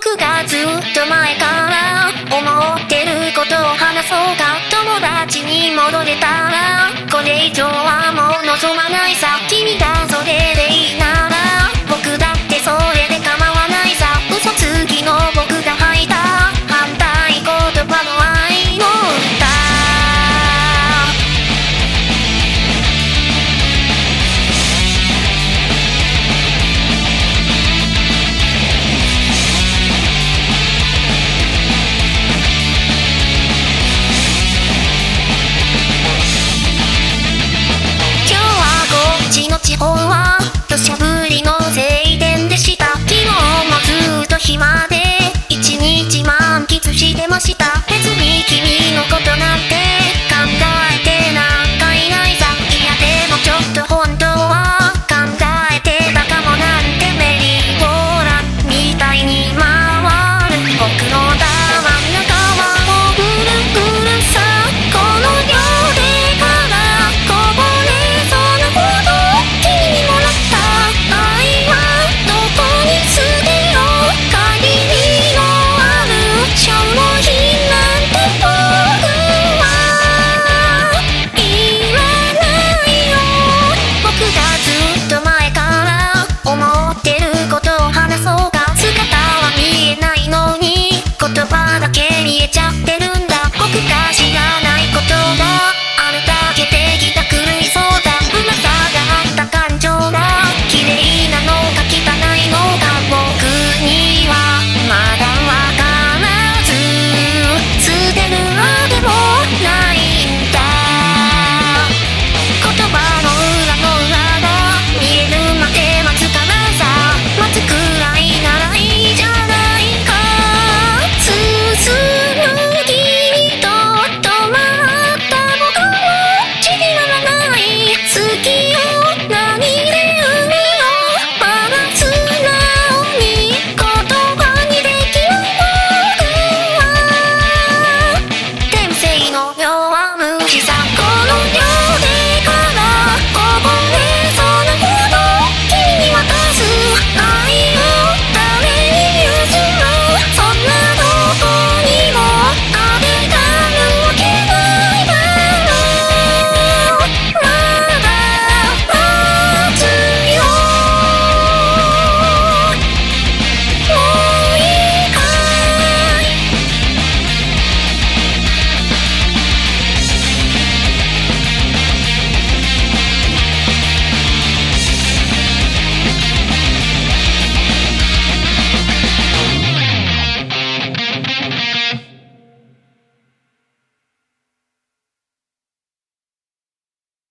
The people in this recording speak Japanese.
僕がずっと前から思ってることを話そうか。友達に戻れたらこれ以上はもう望まないさ。地方は Cause I'm